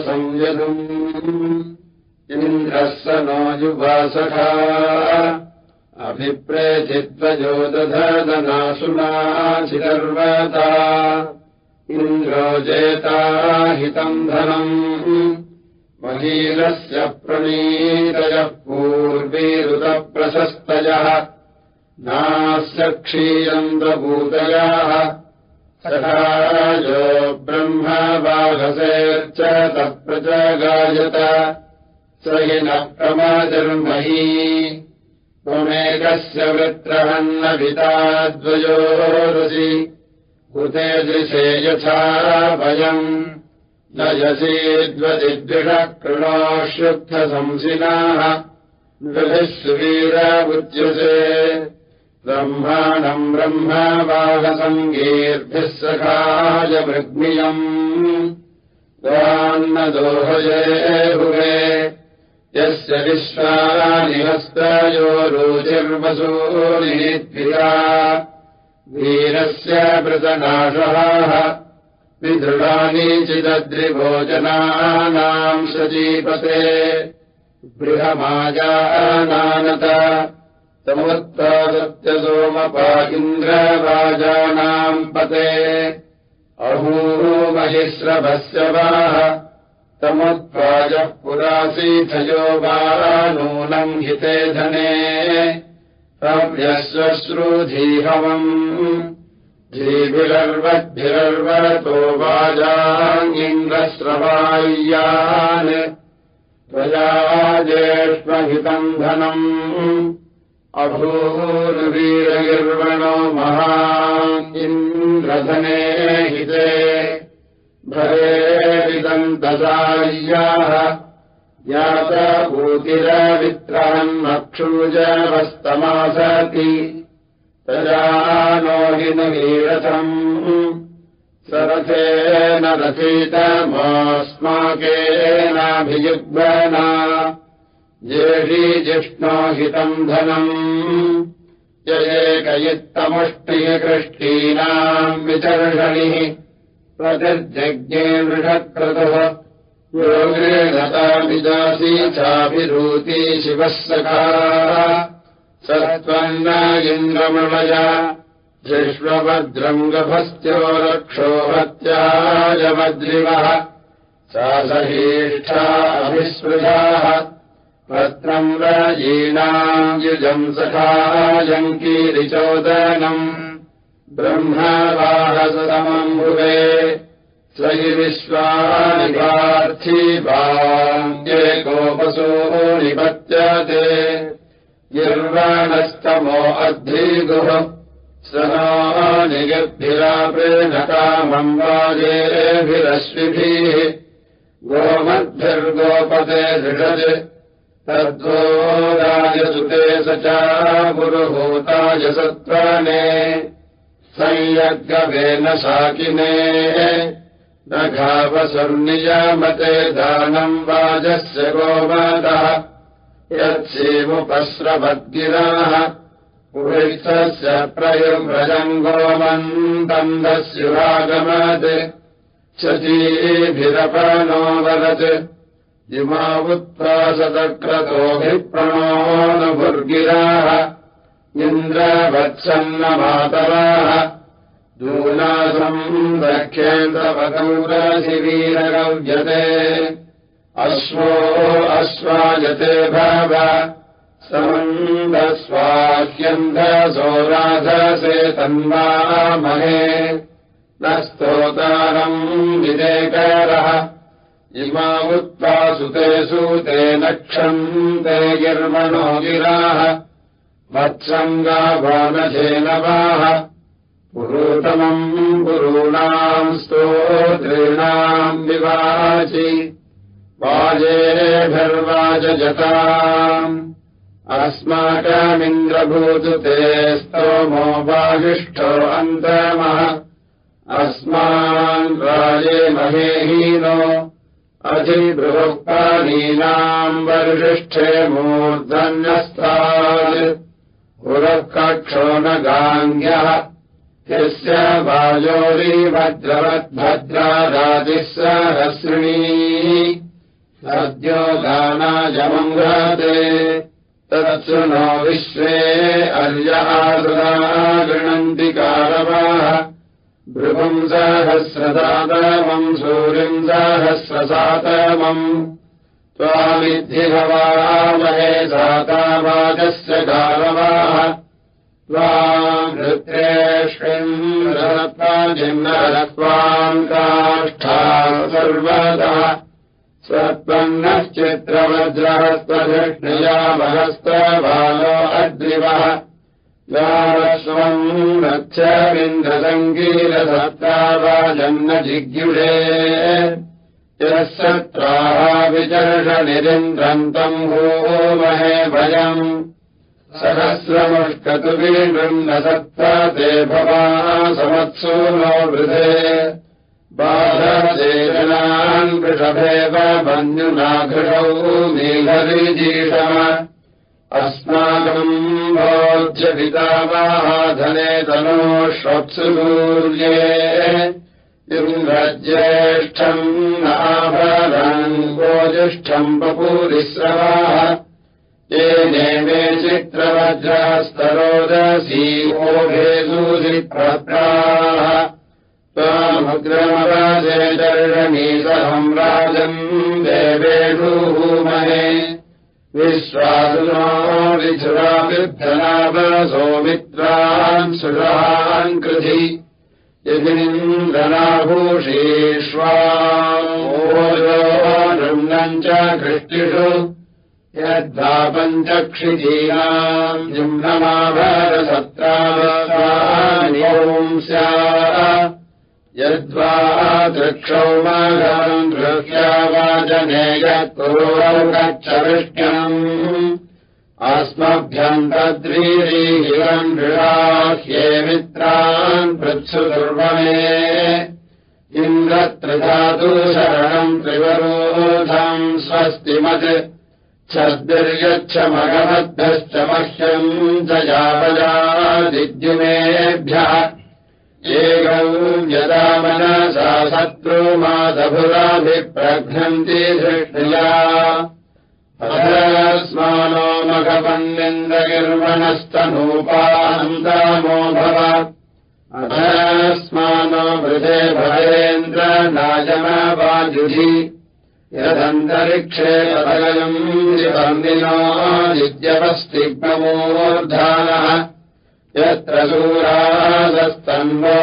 संयदुम् इन्द्रः स नो युवासखा अभिप्रेचित्वजोदधदनाशुनाचिदर्वता इन्द्रो जेताहितम् धनम्। महीरस्य प्रणीतयः पूर्वीरुतप्रशस्तयः। नास्य क्षीरन्द्रभूतयाः सखाजो ब्रह्मबाघसेर्च तत्प्रजगायत। स हि न प्रमजर्मही त्वमेकस्य वृत्रहन्नभिताद्वयोरुसि कृते दृशे यथा वयम् न यसीद्वदिद्विषः कृणोष्युक्थसंसिनाः नृभिः सुवीराबुद्युसे ब्रह्माणम् ब्रह्मवाहसङ्गीर्भिः सखाय मृग्मियम् त्वान्न दोहये भुवे यस्य विश्वानि हस्तयो रुचिर्वसूनिद्भिरा वीरस्य वृतनाशः विदृढानि चिदद्रिभोजनानाम् सजीपते। बृहमाजानानत समुत्पादत्यसोमपा इन्द्रवाजानाम् पते। अहूमहिश्रभस्य वाः समुत्पाजः पुरासीथयो वा नूनम् हिते धने। प्रव्यश्वश्रुधीहवम् धीभिरर्वद्भिरर्वतो वाजाङ्गिन्द्रस्रवाय्यान् त्वया ज्येष्महितम् धनम् अभूर्वीरगिर्वणो महा इन्द्रधने हिते। भरेविदम् ददाय्याः। यातभूतिरवित्रहन्मक्षूजवस्तमासति तया नो हि न वीरथम् सरथेन रथितमोऽस्माकेनाभियुग्ना येषी जिष्णो हितम् धनम् ययेकयित्तमुष्टिकृष्टीनाम् विचर्षणिः प्रतिर्जज्ञे वृषक्रतुः योगेणताभिदासी चाभिरूती शिवः सखा। स त्वन्न इन्द्रमणय जिष्वभद्रङ्गभस्त्यो रक्षो हत्यायवद्रिवः सा सहीष्ठा अभिस्पृशाः पत्रम् रयीणाम् युजम् सखायङ्कीरिचोदनम् ब्रह्मवाहसमम् भुवे स हि विश्वानिपार्थी वाङ्गे गोपसो निपत्यते। गिर्वाणस्तमो अद्धीगुः स नो निगद्भिराप्रेणकामम् वाजेभिरश्विभिः। गोमद्भिर्गोपते दृढज राजसुते स च गुरुभूताय सत्त्वाने संयग्गवेन शाकिने। न घावसुर्नियामते दानम् वाजस्य गोमादः यत्सेमुपस्रवद्गिराः पुरुषस्य प्रयुव्रजम् गोमन्तन्दस्युरागमत् शचीभिरपनो वदत् इमावुत्वासतक्रतोऽभिप्रणोऽनुभुर्गिराः इन्द्रवत्सन्नमातराः। दूनासम् दख्येन्द्रपदौरशिवीरगव्यते अश्वो अश्वायते भाव समन्दस्वाह्यन्धसोराधसे तन्वामहे। न स्तोतारम् विदेकरः इमावुत्वासुते सूते नक्षन्ते गिर्मणो गिराः मत्सङ्गाभानधेनवाः पुरोतमम् गुरूणाम् स्तोत्रीणाम् विवाचि वाजेभिर्वाचजताम् अस्माकमिन्द्रभूतु ते स्तोमो वाजिष्ठो अन्तमः। अस्मान् राजे महेहीनो अधिबृहक्पादीनाम् वर्षिष्ठे मूर्धन्यस्तात्। पुरः कक्षो न गाङ्ग्यः। यस्य वायोरीवज्रवद्भद्रादिः सहस्रिणी सद्यो गानायमम् गृहते तत्सृणो विश्वे अर्यहासुरा गृह्णन्ति कारवाः भृगुम् सहस्रदातमम् सूर्यम् सहस्रसातमम् सातावाचस्य कारवाः त्वामृत्रेष्विम् रत्वाजिन्नरत्वाम् काष्ठा सर्वतः स्वत्पन्नश्चित्रवज्रहस्त्वधिष्णया महस्तबालो अद्रिवः यावस्वम् रक्षविन्द्रसङ्गीरसत्तावाजन्न जिज्ञुषे यः सत्राः विचर्षनिरिन्द्रन्तम् भूमहे भयम्। सहस्रमुष्कतुवीनृन्न सत्ता ते भवा समत्सु नो वृधे। बाधदेशनान् वृषभेव बन्धुनाघृषौ मीहरिजीषम अस्माकम् भोज्यपितावाधने तनोष्वप्सु सूर्ये इन्द्रज्येष्ठम् नाभरम् गोजिष्ठम् बपूरिस्रवाः ये नेमे चित्रवज्रस्तरोदसी ओभेसूरिप्रप्राः त्वामुग्रमराजे दर्शमीसहम् राजम् देवेषूमहे विश्वासुनो विधुराबिद्धनावसौमित्रान् सुषान् कृधि। ओजोनम् च कृष्टिषु यद्वा पञ्चक्षिजीनाम् जिम्नमाभरसत्रावसाम् स्यात् यद्वा दृक्षौमागम् दृश्यावाजने यत्पुरोगच्छ विष्ण्यम् अस्मभ्यम् तद्रीहिरम् विषाह्ये मित्रान् पृत्सु दुर्वमे इन्द्रत्रिधातु शरणम् त्रिवरोधम् स्वस्तिमत्। छद्भिर्यच्छ मगमद्धश्च मह्यम् च यावजादिद्युमेभ्यः एकम् यदा मनसा शत्रुमादभुराभिप्रघ्नन्ति धृष्टिया। अधस्मानो मघवन्निन्द्रगिर्वणस्तनूपान्तामो भव अधस्मानो वृधे भवेन्द्र नायमवाजुधि यदन्तरिक्षे पदगयम् निबन्दिनो नित्यवस्तिग्ममूर्धानः यत्र सूरादस्तन्वो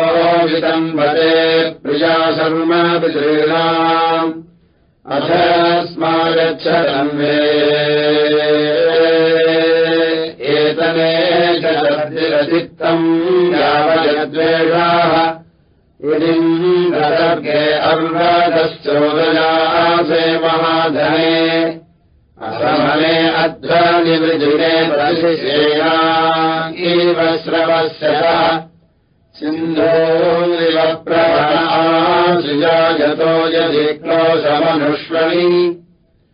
विदम्बते प्रिया शर्म पितॄणाम् अथ स्मारच्छन्वे एतने च रचित्तम् यावयद्वेषाः इदिन्द्रसर्गे अर्वादश्चोदयासे महाधने असमने अध्वनिवृजिने प्रतिशेया इव श्रवस्य सिन्धोरिव प्रवणासुजायतो यदि क्लोशमनुष्वणि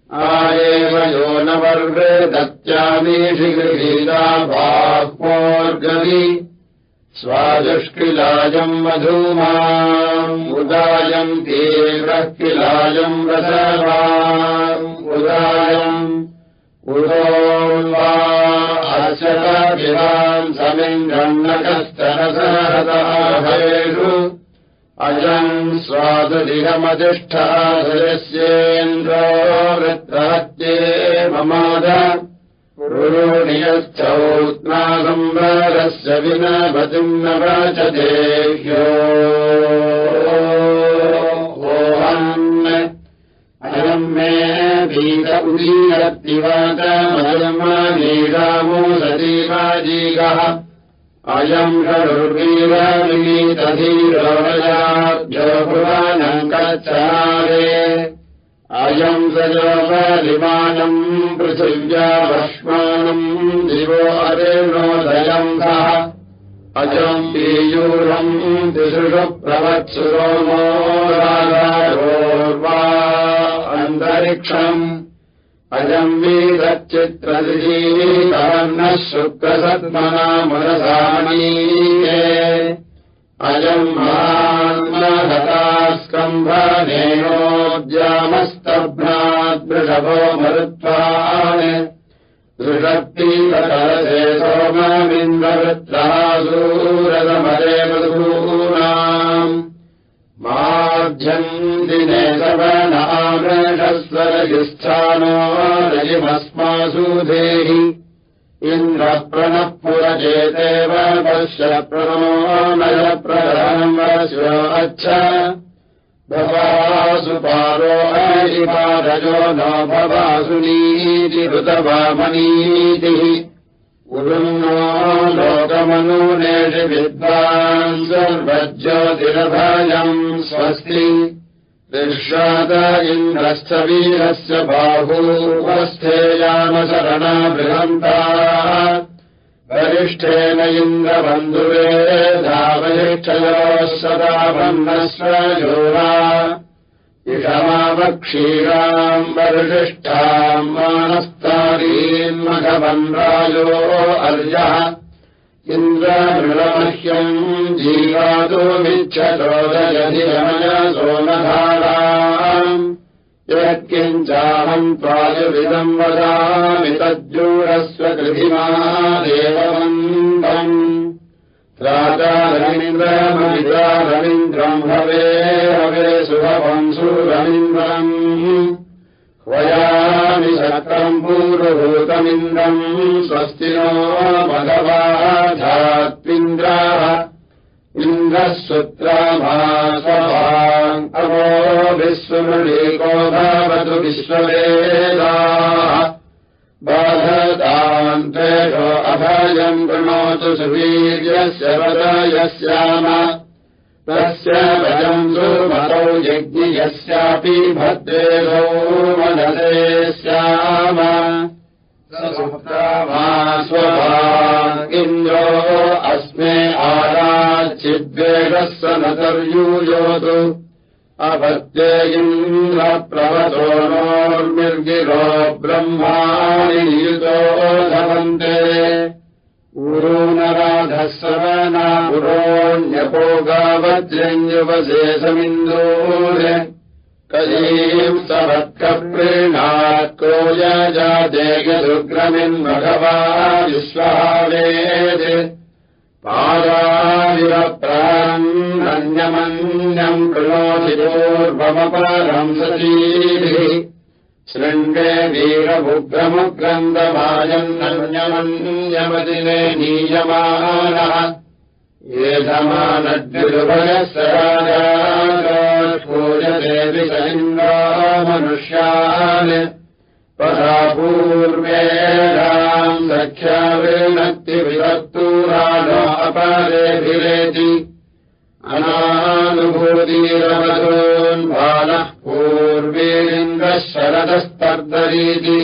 आयेव यो न वर्गे दत्यामीषि गृहीता बाह्वोर्गवि स्वादुष्किलायम् मधूमाम् उदायम् तीव्रः किलायम् रसवाम् उदायम् उदो वा अशतभिवान् समिन्द्रन्नकस्तनसहताभयेषु अयम् स्वादुदिहमधिष्ठाधयस्येन्द्रो वृत्तहत्ये ममाद पुरुणियश्चौत्नासंवरस्य विनभतिम् न ओहन् अयम् मे भीत उदीरत्तिवाचमयमनीरामो सतीवाजीगः अयम् षडुर्वीरविनीतधीरोरयाभ्यो भुवनम् कच्छारे अयम् सजोपलिमानम् पृथिव्या भस्मानम् दिवो अरेणोदयम् सः अजम् पीयूरम् तिसृषु प्रवत्सु रोमो राधारोर्वा अन्तरिक्षम्। अजम् वीदच्चित्रदिशीकवर्णः शुक्रसत्मना मुरसामीये अयम् मरुत्वान्। दृषक्तिकलसे सोममिन्द्रवृत्रासूरदमरे मधूनाम् माध्यम् दिने सवनामृषस्वरयुस्थानो रजिमस्मासु देहि इन्द्रप्रणः पुरजेतेव पश्य प्रणोनय प्रधानम् वस्यो अच्छ भवासु पारो अयिपारजो न भवासु नीतिरुतवामनीतिः उरुन्नो लोकमनूनेषु विद्वान् सर्वज्योतिरभयम् स्वस्ति। ऋषाद इन्द्रश्चवीरस्य बाहूवस्थेयामशरणा बृहन्ता वरिष्ठेन इन्द्रबन्धुवे सदा बन्धस्वयोरा इषमावक्षीराम् वरिष्ठाम् मानस्तारीन्मघवन्रायो अर्यः इन्द्रमृणमह्यम् जीवातुमिच्छतोदयधिरमय सोमधाराम् यत्किञ्चाहम् त्वायुविदम् वदामि तज्जूरस्व कृधिमा देवमन्दम् राजा रवीन्द्रमविता रवीन्द्रम् हवे हवे सुभवम् सुरवीन्द्रम्। वयामि शतम् पूर्वभूतमिन्द्रम् स्वस्ति नो भगवाधात्विन्द्राः इन्द्रः सुत्रामासवाङ्कवो विश्वमृलीको भवतु विश्ववेदाः बाधतान्तेषो अभयम् कृणोतु सुवीर्यस्य वदयस्याम तस्य भजम् सुमतौ यज्ञयस्यापि भद्रेशो मनसे स्याम। इन्द्रो अस्मे आराचिद्वेगः स न तर्यूयोतु अपत्ये इन्द्रप्रवतो नोर्मिर्गिरो ब्रह्माणि नियुतो धवन्ते। उरोनराधः सवना पुरोण्यपोगावज्रञ्जुवशेषमिन्दोर कलीम् सवत्कप्रीणात् को यजादेयदुग्रमिन्मघवा विश्वावेद् सचीभिः। शृण्डे वीरमुग्रमुग्रन्दमायन्नन्यमन्यमदिने नीयमानः। येधमानद्युभयस्य राजापूजते विषयिन्द्रो मनुष्यान् परा पूर्वेणाम् सख्याविनक्तिविभक्तूराणो अपरेभिरेति अनानुभूतिरवधोन्बालः पूर्वेन्द्रः शरदस्तर्दरीति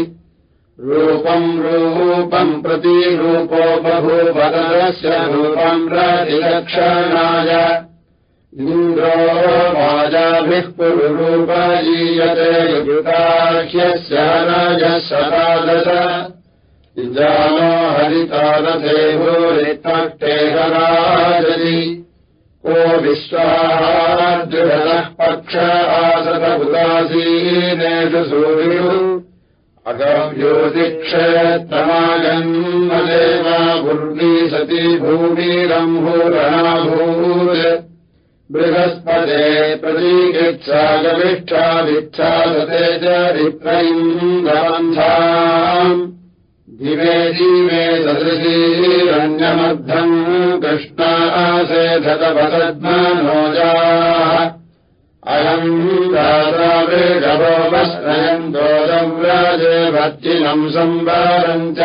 रूपम् रूपम् प्रतिरूपो बभूवदस्य रूपम् प्रतिलक्षणाय इन्द्रो वाजाभिः पुरुरूपजीयते युताह्यस्य राजः सदादश जानो हरितादधेभूरित्टेहराजति को विश्वादृढः पक्ष आसदुदासीनेषु सूर्युः। अगव्योतिक्षेत्रमागन्मदेवा भुर्वी सती भूमिरम्भूरणाभूत् बृहस्पते च विप्रैन्दवन्धाम् दिवे जीवे सदृशीरण्यमर्धम् कृष्णासेधतपसद्मनोजाः अयम् राजावृषभोपस्त्रयम् दोदव्राजे भक्तिनम् संवारम् च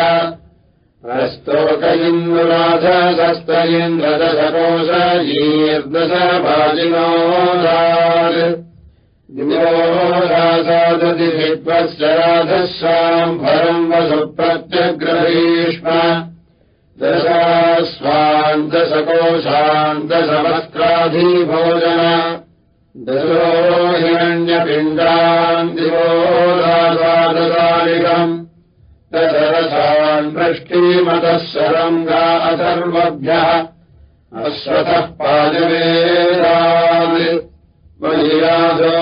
स्तोक इन्दुराधसस्त इन्द्रदशकोशयीर्दश भाजिनोदासादति विद्वस्य राधस्वाम् फलम् वसु प्रत्यग्रहीष्म दशास्वान् दशकोशान् दशवस्त्राधिभोजन। दशो हिरण्यपिण्डान् दिवो दासाददालिकम् दशरसान् वृष्टिमतः शरङ्गा अथर्वभ्यः अश्वतः पादवेदात् वैराजो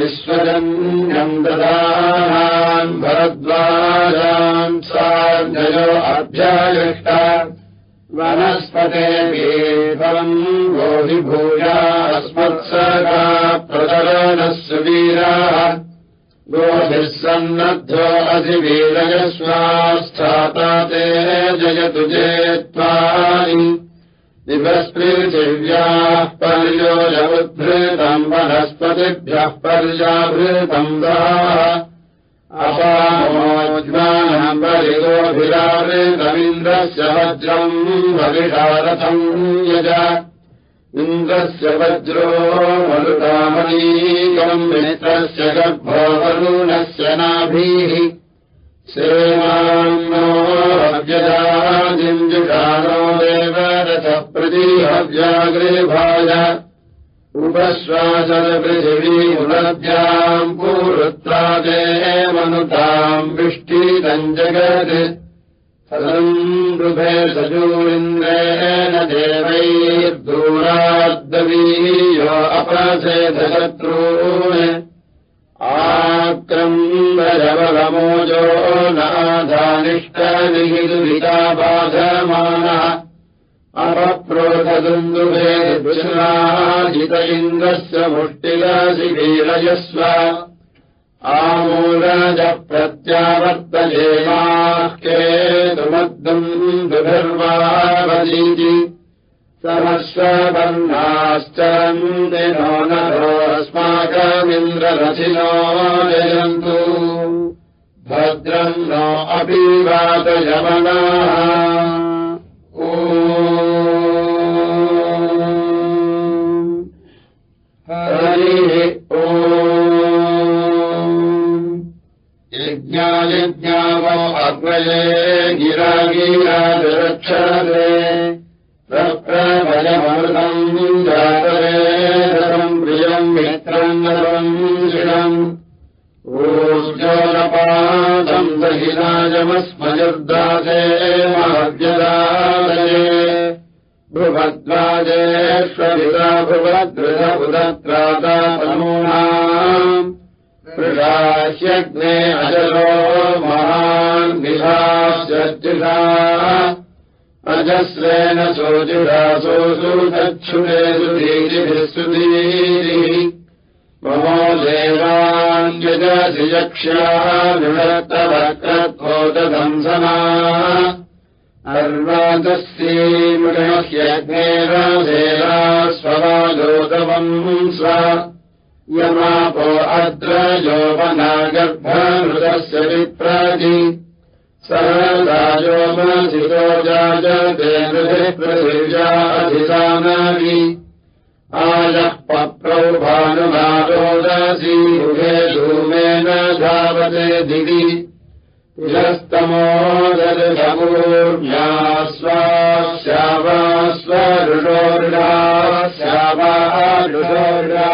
विश्वजन्यम् ददानान् भरद्वाजान् सार्जयो अभ्यायष्टा वनस्पते वीरम् गोभिभूया अस्मत्सगा प्रतरणस्य वीराः अधिवीरयस्वास्थाता ते जयतु जेत्वानि दिवस्पृथिव्याः पर्योजमुद्भृतम् वनस्पतिभ्यः पर्याभृतम् वा अपामोज्मानम् परिगोभिरावृतमिन्द्रस्य वज्रम् भविषारथम् यज इन्द्रस्य वज्रो मरुतामनीकम् मित्रस्य गर्भो वरुणस्य नाभिः। सेवान्नोऽव्यजादिञ्जुषाणो देवरथप्रतिहव्यागृभाय उपश्वासरपृथिवीमुनद्याम् पूरुत्वादेवनुताम् विष्टितम् जगत् सदम् सजूरिन्द्रेण देवैर्दूराद्दवीयो अपसेधशत्रून् आक्रम्बरबलमोजो नाधानिष्टनिहितुहिता बाधमानः अपप्रोधदुन्दुभे विश्राजित इन्द्रस्य मुष्टिलशिवीरयस्व आमूलजप्रत्यावर्तयेमाः केतुमद्दुन्दुभिर्वावदीति समस्ववर्णाश्चरन्ति नो नरोऽस्माकमिन्द्ररथिनो जयन्तु। भद्रम् नो अपि वातयमनाः यज्ञायज्ञावो अग्रये गिरा गिराजरक्षरे प्रभयमृतम् जातरेतम् प्रियम् मित्रम् नवम् शिणम् ऊर्जोनपादम् दहिराजमस्मयुर्दासे महव्यदालये भुवद्वाजेष्वभिता भुवद्रुध उदत्रादातनूनाम् मृगाह्यग्ने अजलो महान् विहास्यजुषा अजस्रेण सोजुरासोऽसु दक्षुणे सुधीरिभिः सुधीरिः ममो देवान्यजसि यक्ष्याः नृणत्तवक्रत्वोदधंसना अर्वादस्येमृगह्यग्नेराधेरा स्ववादोदवम् स्व यमापो अद्र यौवनागर्भमृतस्य विप्राजि। सहदायोमसितो जायते मृधिः पृथिव्याधिसानानि आयः पप्रौ भानुमारोदसि मुखे धूमेन धावते दिवि तिलस्तमोदर्शमूर्म्या स्वास्यावा स्वऋषोर्णा स्यावा ऋषोर्णा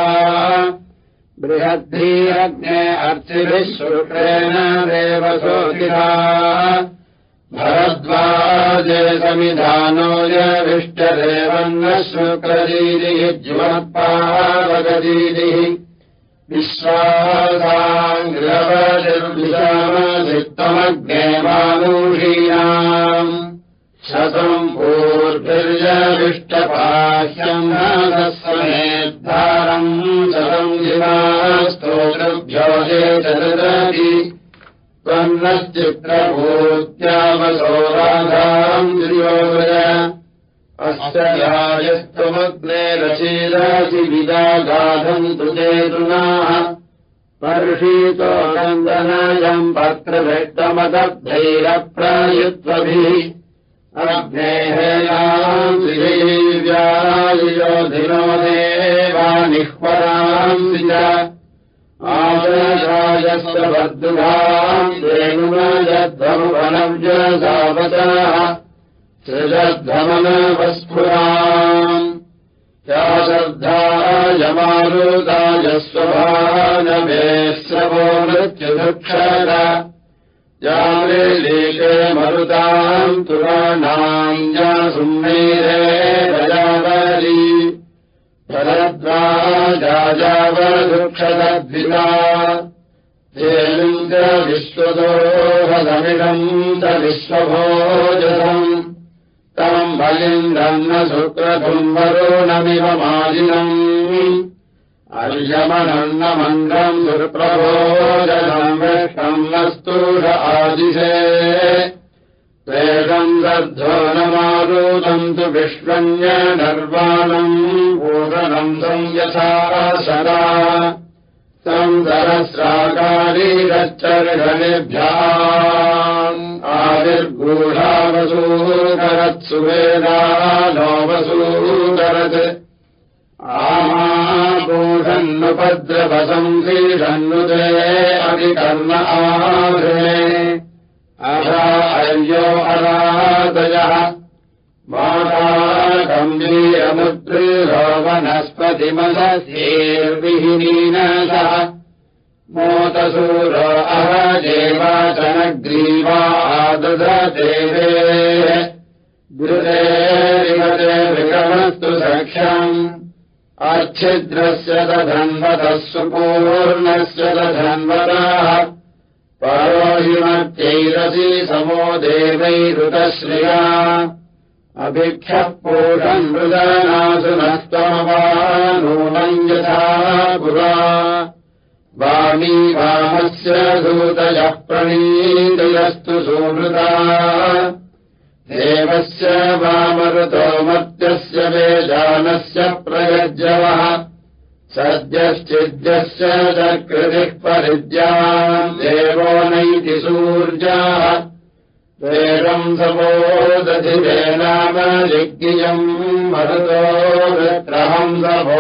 बृहद्धीरग्ने अर्चिभिः शुक्रेण देवसोतिरा भरद्वाजे समिधानो यविष्टदेवन्न शुक्रदीदिः ज्वत्पावगदीदिः विश्वासाङ्ग्रवनिर्विषामधित्तमग्ने मानुषीणाम् शतम् पूर्भिर्यविष्टपाह्यम् नादस्वमेद्धारम् शतम् जिवास्तोतृभ्यो ये चरदति त्वन्नश्चित्रभूत्यावसोराधाम् दुर्योगय अस्य यायस्त्वमग्ने रचीदासि विदागाधम् तु चेतुनाः पर्षीतो नन्दनायम् पत्रभेट्टमदब्धैरप्रयुत्वभिः अग्नेहेयान्सिव्यायोधिनो देवानिह्वरांसि च आदशायस्तवद्दुभाम् रेणुनजध्वमुपनव्यसावताः सृजध्वमनवस्फुराम् या श्रद्धायमारुदायस्वभानभे श्रवो मृत्युदुक्षर यामृलीके मरुताम् तुराणाम् या सुम्मीरे प्रजा शरद्वाजावदुक्षदद्विता तेलिन्द्र विश्वदोहदमिदम् च विश्वभोजनम् तम् बलिन्द्रम् न शुक्रतुम् वरुणमिव मालिनम्। अर्यमनम् न मन्द्रम् दुर्प्रभोजनम् विष्णम् न स्तूष आदिशे। वेदम् दद्धो न मारुतम् तु विश्वन्य निर्वाणम् पूरणम् तम् यथा सदा। तम् सरस्राकारीरच्चर्घनेभ्यः आविर्गूढावसूकरत्सु वेदा नो वसूकरत् आमापूषन्नुपद्रवसंसीषन्नुते अभिकर्म आभृणे अधा अर्यो अरादयः माता गम्भीरमुद्रो मोतसूरो अहदेवाचनग्रीवा दददेवे गृहेरिवते विगमस्तु सख्यम्। अच्छिद्रस्य दधन्वतः सुपूर्णस्य दधन्वतः परोहिमत्यैरसि समो देवैरुतश्रिया। अभिक्षः पूषम् मृदनासु नस्तमवा नूनम् यथा पुरा वामी वामस्य सूतयः प्रणीतयस्तु सुमृता। देवस्य वामऋतो मर्त्यस्य वेदानस्य प्रयजवः सद्यश्चिद्यस्य च कृतिः परिद्याम्। देवो नैति सूर्याः वेदम् समोदधिवेनामलिज्ञियम् मरुतो वृत्रहंसभो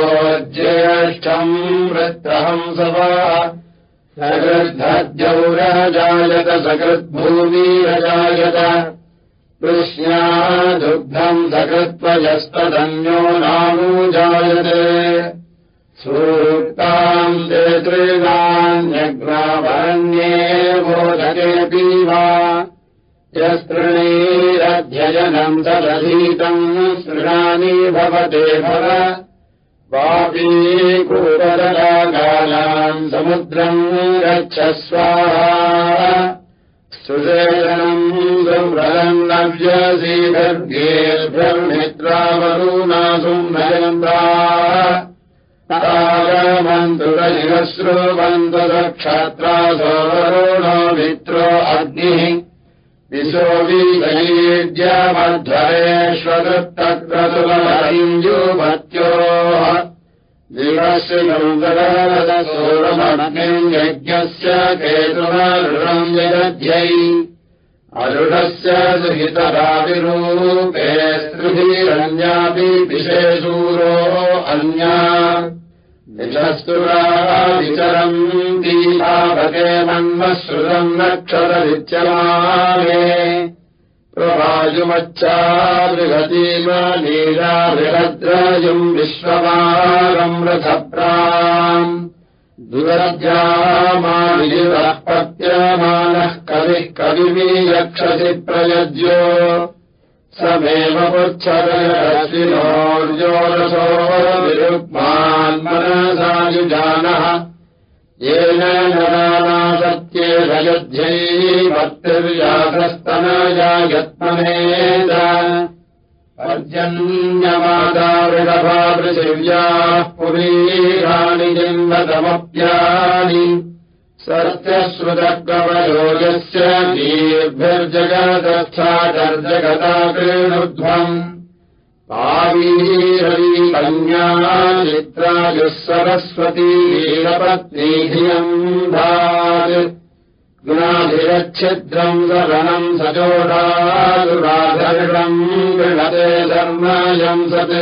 ज्येष्ठम् वृत्रहंसवा सकृद्धद्यौरजायत सकृद्भूमिरजायत कृष्ण्या दुग्धम् सकृत्वयस्तधन्यो नानुजायते सूक्ताम् ते तृणान्यग्नावरण्ये बोधकेऽपि वा यस्तृणीरध्ययनम् तदधीतम् सृणानि भवते भव। वापीकूपदकालाम् समुद्रम् गच्छस्वाहा सुषेणम् सुम्रलम् नव्यसीभिर्गेर्भिर्मित्रावरूणासुम् नयन्द्रा आगमन्तु रजिगश्रुवन्तु दक्षत्रासो वरुणो मित्रो अग्निः वीतयेद्यमध्वरेष्वदृत्तक्रतुलमयुमत्योः दिवश्रिनन्दरसोरमग्निम् यज्ञस्य केतुनम् जगध्यै अरुणस्य दुहितराविरूपे स्त्रिभिरन्यापि विशेषूरो अन्या विचरम् दीपाभगे मन्मश्रुतम् नक्षरविच्यमाने प्रवायुमच्छा बृहतीम लीला बृहद्रायुम् विश्वमारम् रथप्राम्। दुरद्यामानिजिवः पत्यमानः कविः कविमीयक्षसि प्रयज्यो समेव पुच्छरश्विनोर्जोरसो विरुक्मान्मनसायुजानः येन यत्मनेद पर्जन्यमादावृडभा पृथिव्याः पुरीराणि जिम्बतमप्यानि सत्यश्रुतकवयोगस्य दीर्भिर्जगदस्थाचर्जगता कृणुध्वम् पावीरवी कन्या चित्रायुः सरस्वती वीरपत्नीधियम् धात् गुणाभिरच्छिद्रम् शरणम् सजोषादुराधर्षम् गृणते धर्मयम् सत्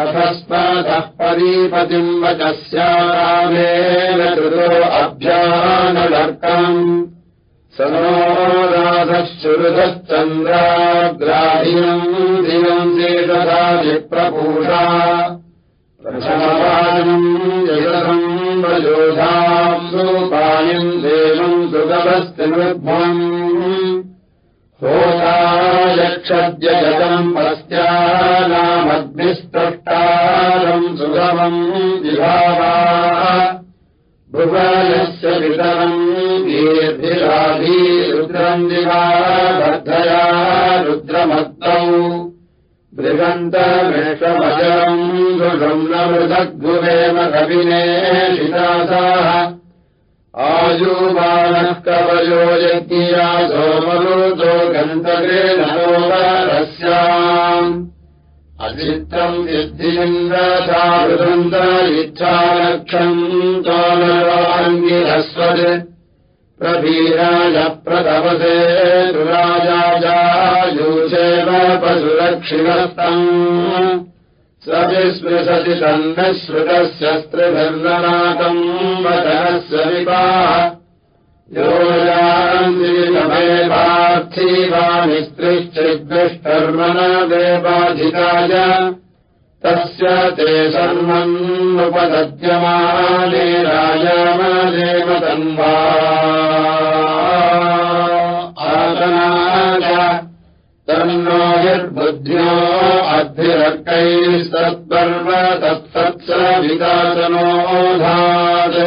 अथस्पदः परीपतिम् वचस्यारामेन कृतो अभ्यानलर्कम् स नो राधश्चुरुधश्चन्द्राग्राहिणम् धियम् शेषधाजिप्रपूषा प्रथमवानम् जयसम् वयोधाम् सोपायम् देवम् सुगभस्तिमृद्भम् होतायक्षद्यजतम् पस्त्यानामग्निस्तष्टारम् सुगमम् विभावा भुवनस्य वितरम् वीर्भिराधी रुद्रम् दिवा बद्धया रुद्रमत्तौ बृहन्तमेषमजरम् दुषम् न मृदग्भुवेम कविने शितासाः आयुबालः कवयो यज्ञया सोमरुतो गन्तगेनोवरस्याम् अचित्रम् विद्धिलिङ्गसावृदन्त इच्छालक्षम् तोलवाङ्गिरस्वत् प्रभीराय प्रतपसे सुराजायूषेव पशुरक्षिणस्तम् स्वविस्मृशति तन्नश्रुतस्य स्त्रिभिर्ननाकम् वचनस्य विवाह योजान्तिमे पार्थिवानिस्त्रिश्चिद्विष्कर्मण देवाधिताय तस्य ते सर्वन्नुपदद्यमाने राजामदेव तन्वा आसनाय अद्भिरर्कैस्तत्पर्व तत्तत्स विदाचनोधात्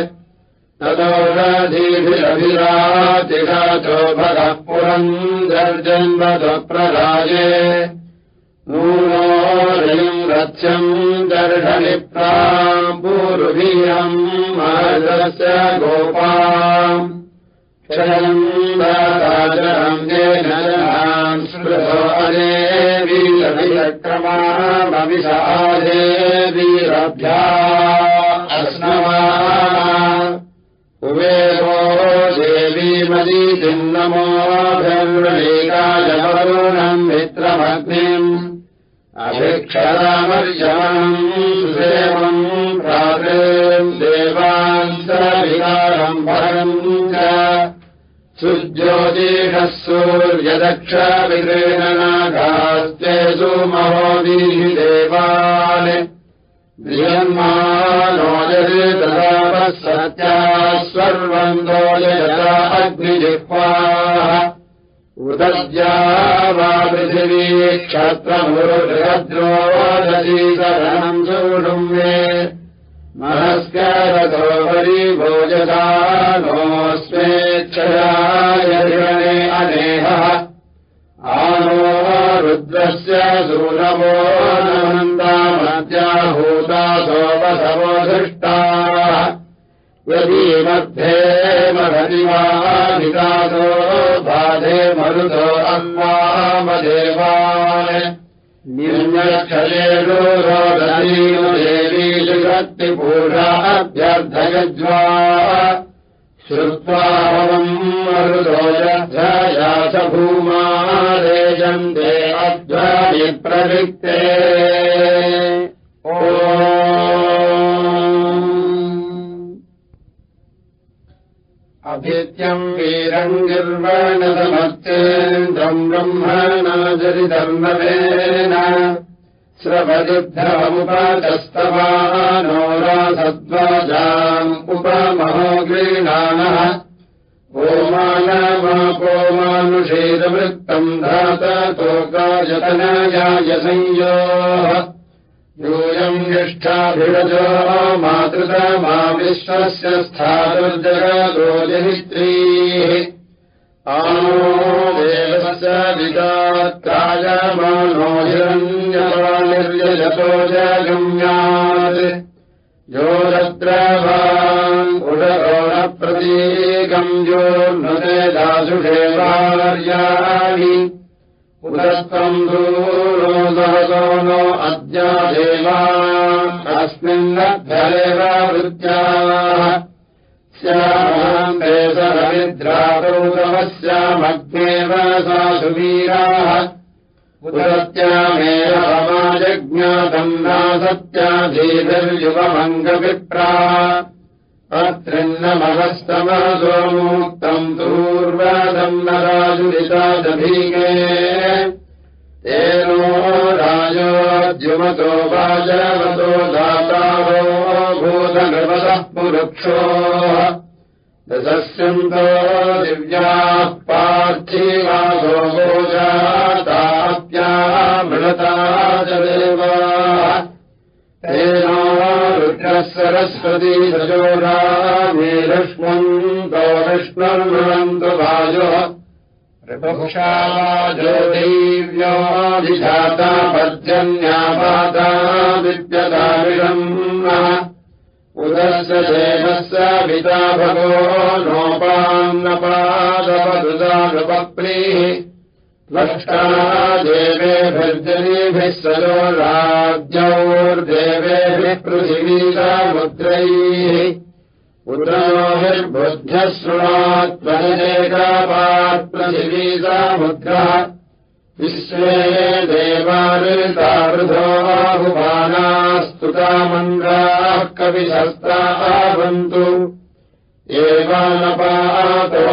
ततोषधीभिरभिरातिषाचो भगः पुरम् दर्जन्वदप्रराजे नूनोरयम् रथ्यम् दर्शनिप्राम् पूर्वीयम् महदस्य गोपा अजे वीरविक्रमामविषादे वीरभ्या अस्नमा कुबेरो देवीमदीतिन्नमोऽभिर्णेकायवरुणम् मित्रमग्निम् अभिक्षरामर्यमम् सुदेवम् प्राप्रेम् देवान् स विकारम् भरम् च सुज्योतिषः सूर्यदक्षविगृणनागास्ते सुमहोदीः देवान् ्रियन्मानोजतापः सत्याः सर्वम् यदा अग्निजिह्वाः उदद्या वा पृथिवी क्षत्रमुरुद्रोदशीकरणम् सूडुम्ये मनस्करतो परिभोजता नोऽस्मेच्छयाय अनेहः। आनो रुद्रस्य सूनवो नन्दामद्याहूता सोपसवो धृष्टा यदि मध्ये महदिवानिकासो बाधे मरुतो अन्वामदेवान् निर्णक्षलेषु रोदनीनु देवी शक्तिपूषा अभ्यर्थयज्वा श्रुत्वावम् मरुदोजध्वयास भूमा रेजन्ते अध्वनि प्रवृत्ते अभित्यम् वीरम् निर्वणसमर्तेन्द्रम् ब्रह्मणाजरिधर्मवेन स्रवदिभ्रमुपचस्तवानो रासद्वाजाम् उपमहो गृह्णानः ओमानमापोमानुषेदवृत्तम् धाततोकायतनायाय संयोः यूयम् निष्ठाभिरजो मातृतमा विश्वस्य स्थातुर्जगदोजनिस्त्रीः आनो देवस्य विदात्रायमानो हिरण्यवानिर्यजतो जगम्यात्। योन्नुते दासुषेवार्याणि उदत्तम् दूरो सहसो नो अद्या देवा अस्मिन्नद्धरेव वृत्याः स्यामन्ते सरविद्रातौ तमस्यामग्नेव सा सुवीराः। उदत्यामेव समाजज्ञातम् नासत्याधीभिर्युवमङ्गविप्रा न राजुरितादभीगे तेनो राजोद्युमतो वाजवतो दातारो भूतगवतः पुरुक्षो। दशस्यन्तो दिव्याः पार्थिवासो भोजाताप्या मृता च देवा सरस्वती रजोरामेलक्ष्मम् गौरष्णर्मृणन्तु वायुः ैव्योऽधिजाता पर्जन्या माता विद्यतामिषम् उदस्य देवस्य पिता भगो नोपान्नपादपदुदानुपप्रीः लष्टा देवेभिर्जनीभिः सजो राज्यौर्देवेभिः पृथिवीरामुद्रैः उद्रयोभिर्बुद्ध्यः शृणात्मनिरेकापात्पृथिवीसामुद्रः विश्वे देवानितावृथोऽहुमानास्तुतामन्द्राः कविशस्त्रावन्तु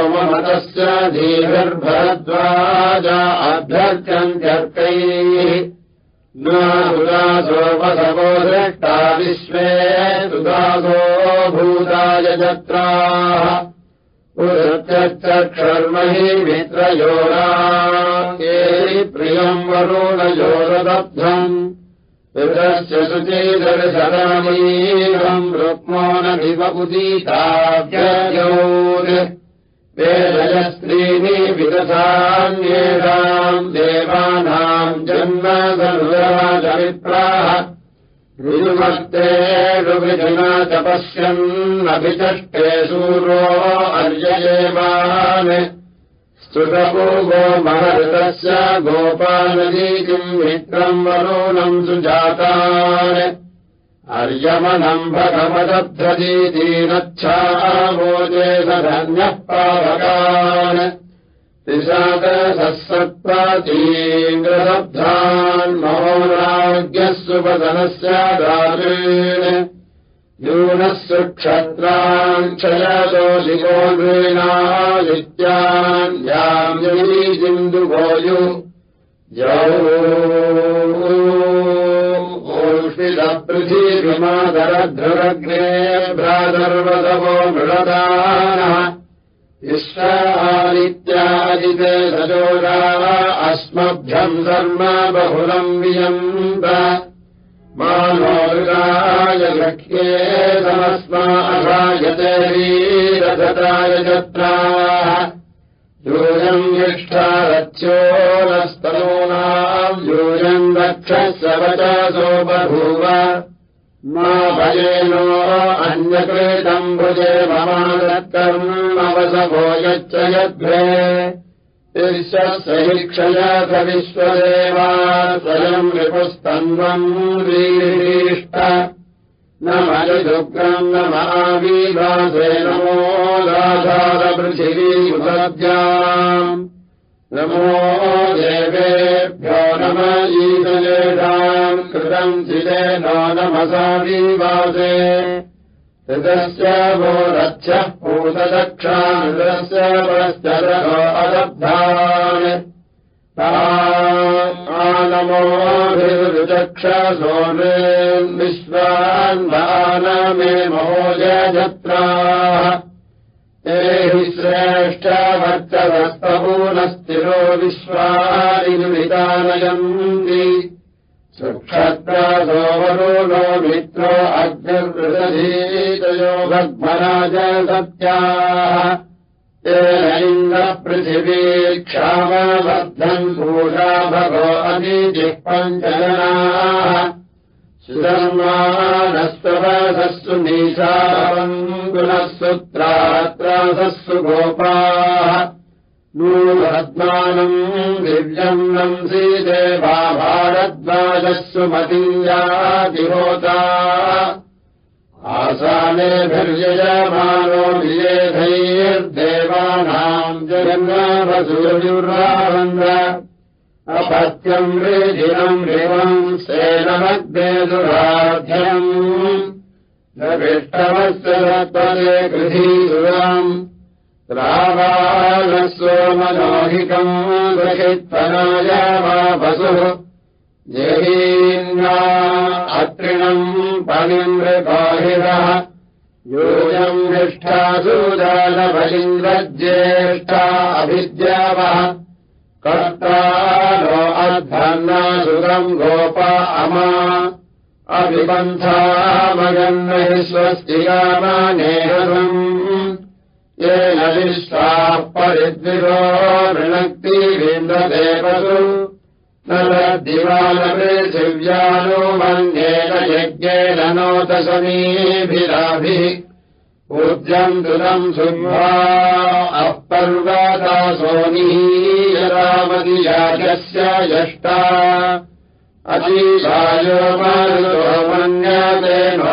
ममतस्य धीभिर्भरद्वाजा अभ्यर्थ्यन्त्यर्कैः सुदासोपसवो दृष्टा विश्वे सुदासो भूताय जत्राः। पुरत्यक्षर्महि मित्रयोरा प्रियम् वरुणयोरदब्धम् विदस्य शुचैदर्शरामीरम् रुक्मो न उदीताव्ययोर् वेदयस्त्रीणि विदधान्येषाम् देवानाम् जन्म सर्वराजविप्राः ऋजुमत्ते ऋविजना च पश्यन्नभिचष्टे सूरो अर्ययेवान् स्तुतपूर्वो महऋतस्य गोपानदीतिम् मित्रम् वरूणम् सुजातान्। अर्यमनम् भगवदध्वजीतीनच्छामोजे सधन्यः पावकान्। त्रिशाकसत्त्वातीन्द्रशब्धान् महोराज्ञः सुपदनस्य दातॄन् यूनः दिवो नृणादित्यान् याम् ओषितपृथिविमादरध्रुरग्ने भ्रादर्वसवो मृळदानः विश्वादित्यादिते सजोरा अस्मभ्यम् धर्म बहुलम् वियम्ब मानोगाय लक्ष्ये समस्मा वीरथताय जत्राः। यूयम् निष्ठा रथ्यो नस्तनूनाम् यूयम् रक्षस्य वचसो बभूव। मा भयेनो अन्यकृतम् भुजे ममादत्कर्मवसभो यच्च यद्भे ईर्षस्य हि क्षयथ विश्वदेवा स्वयम् रिपुस्तन्वम् वीरीष्ट न मयुदुग्रम् न महावीभासे नमो दाधारपृथिवीमुद्याम् नमो देवेभ्यो नम ईशलेषाम् कृतम् चिदेनो नमसा वीवासे ऋतस्य वो रथ्यः पूतदक्षानृतस्य परश्चरतो अदब्धान्। नमोभिरुचक्षसो विश्वान् मे महोजयत्राः ते हि श्रेष्ठवर्चवस्तपूनस्थिरो विश्वानिमितानयन्ति सुक्षत्रासोवरो नो मित्रो अग्निर्वृदधीतयो भग्मराज सत्याः तेन इन्द्रपृथिवी क्षामबद्धम् भूषा भगो अनीतिः पञ्चजनाः। सुधर्मानस्तवसस्सु नीशावम् गुणः सुत्रात्रासस्सु गोपाः नूपद्मानम् दिव्यम् नंसी देवा भारद्वाजस्सु मतीयातिहोता आसानेभिर्यजमानो विजेधैर्देवानाम् जगन्नाभसूर्युरावन्द अपत्यम् रेजिनम् रिवम् सेनमग्ने दुराध्यम् न विष्टमस्य तत्पदे गृहीसुराम् रावालसोमनोहिकम् गृहीत्वनाय वा वसुः जहीन्ना अत्रिणम् पविन्द्रबाहिरः योऽयम् निष्ठासूदानभलिन्द्रज्येष्ठा अभिद्यावः कर्ता नो सुरम् गोप अमा अभिबन्धामगन्महि स्वस्तिगामानेहम् येन विश्वाः परिद्विरो वृणक्तिविन्ददेवसु न दिवालपृथिव्यानो मन्येन यज्ञेन नोतसमीभिराभिः ऊर्जम् दुरम् सुम्भा अपर्वदासोनीयरामदियाजस्य यष्टा अतीवायो मारुतो मन्यते नो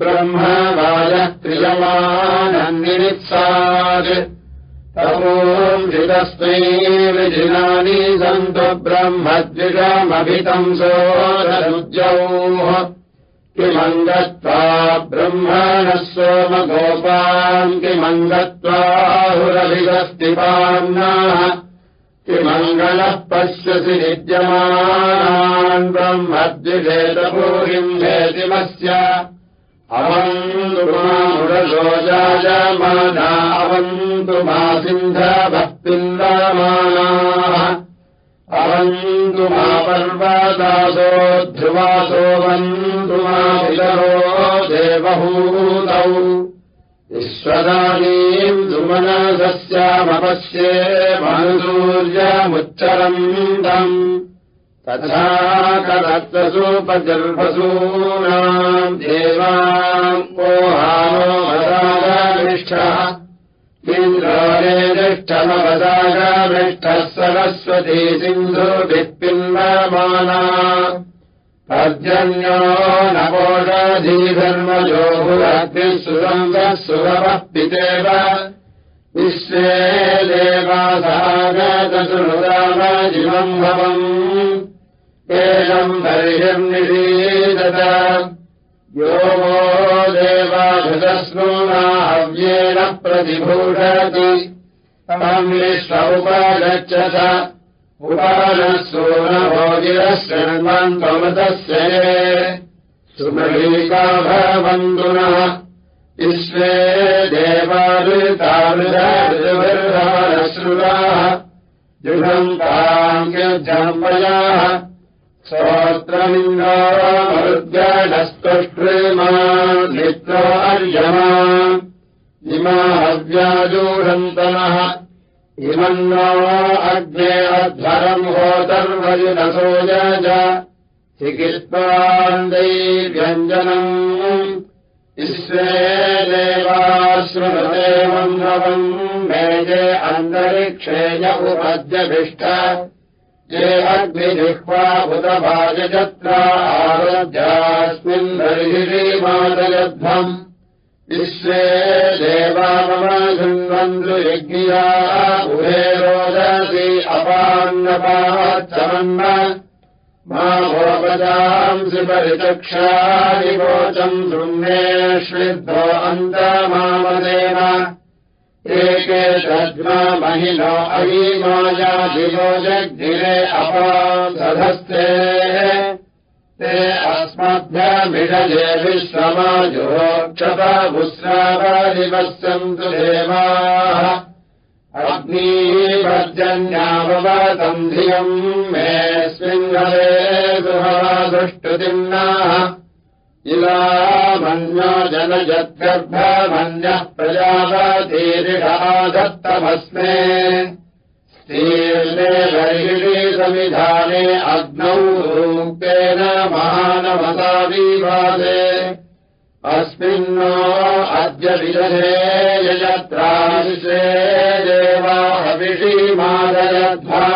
ब्रह्मवायः क्रियमानन्निरित्सात् तमोऽस्मै विजिनानि सन्तु ब्रह्मद्विषमभितम् सोदरुद्यौः किमङ्गत्वा ब्रह्मणः सोमगोपाम् किमङ्गत्वाहुरभिगस्तिपान्नाः किमङ्गलः पश्यसि विद्यमानान् ब्रह्मद्विषेतभूरिम् हेतिमस्य अवन्तु मामुरसो जायमाना अवन्तु मा सिन्धभक्तिन्दमानाः अवन्तु मा पर्वदासो ध्रुवासो वन्तु मा विलरो देवभूतौ विश्वदानीम् सुमनसस्यामपश्ये मनुसूर्यमुच्चरन्तम् तथा कदत्तसूपजर्भसूनाम् देवाम् इन्द्राणे निष्ठमवदागमिष्ठः सरस्वती सिन्धुभिः पिन्वमाना पर्जन्यो नवोषधीधर्मजो भुरग्निः सुगन्धः सुगमः पितेव विश्वे देवासागतसुहृदामजिवम् भवम् एषम् बर्हिर्निषीदत यो वो देवाभृतस्नूनाहव्येन प्रतिभूषति। तमम् विश्व उपगच्छथ उपानसूनभोगिरः शृण्वन्तमृतस्य सुमलीका भवन्तुनः विश्वे देवादृतामृतऋतुभिर्धारश्रुताः जुषन्ताङ्ग्यजम्बयाः स्तोत्रमिन्द्रामरुद्गणस्तुष्ट्रिमा नित्रो अर्यमा। इमा हव्याजूषन्तनः इमन्नो अग्ने अध्वरम् होतर्वयुनसो यज चिकित्सान्दैर्व्यञ्जनम् विश्वे देवाश्रुमदेवम् नवम् मेजे अन्तरिक्षेय उपद्यभिष्ट ये अग्निजिह्वा बुधभाजत्रा आरोग्यास्मिन् बर्हिमादयध्वम् विश्वे देवा मम शृण्वन्तु यज्ञिया उभे रोदसी अपान्नपाच्चमन्न मा भोपदांसि परिचक्षादिवोचम् शृण्वेष्विद्धो अन्तमामदेव एके षड्मा महिनो अयीमायादिवो जग्निरे अपाधस्ते ते अस्मभ्यमिषजे विश्वमाजोक्षपभुस्रावादिवस्यन्तु देवाः। अग्नीपर्जन्यावतम् धियम् मे स्विङ्गले सुहवादुष्टुतिम्नाः इलामन्यो जनयद्गर्भमन्यः प्रजापतीरिषाधत्तमस्मे तीर्णे बर्हिषि समिधाने अग्नौ रूपेण विवादे अस्मिन्नो अद्य विदधे देवा हविषीमादयध्वा